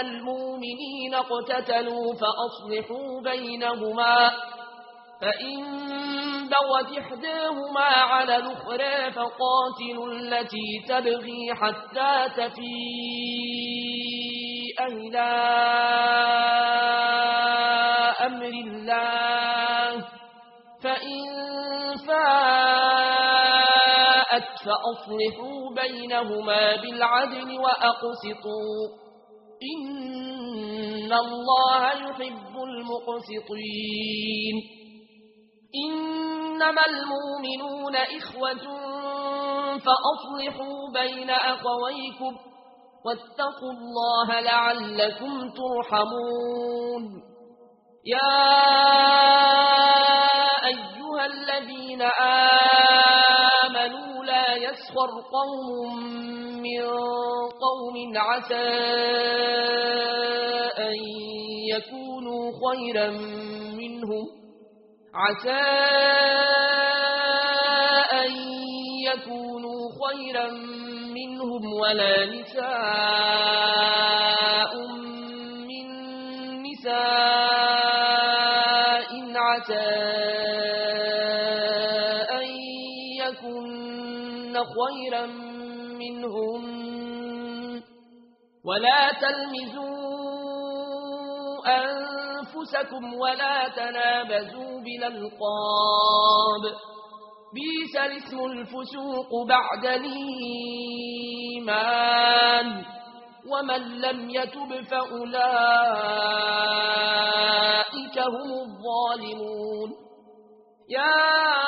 المؤمنين اقتتلوا فأصلحوا بينهما فإن بغت إحداهما على الأخرى فقاتلوا التي تبغي حتى تفيء إلى أمر الله. فإن فاءت فأصلحوا بينهما بالعدل وأقسطوا. إن الله يحب المقسطين إنما المؤمنون إخوة فأصلحوا بين أقويكم واتقوا الله لعلكم ترحمون يا عسى أن يكونوا خيرا منهم. عسى أن يكونوا خيرا منهم ولا نساء من نساء. عسى أن يكون خيرا منهم. ولا تلمزوا أنفسكم ولا تنابزوا بالألقاب. بيس الاسم الفسوق بعد الإيمان. ومن لم يتب فأولئك هم الظالمون. يا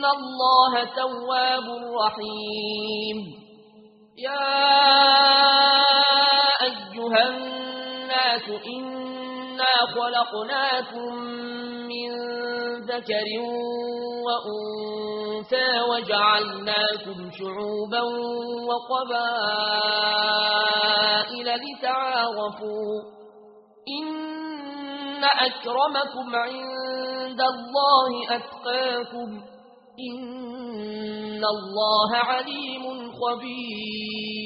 إن الله تواب رحيم يا أيها الناس إنا خلقناكم من ذكر وأنثى وجعلناكم شعوبا وقبائل لتعارفوا إن أكرمكم عند الله أتقاكم إن الله عليم خبير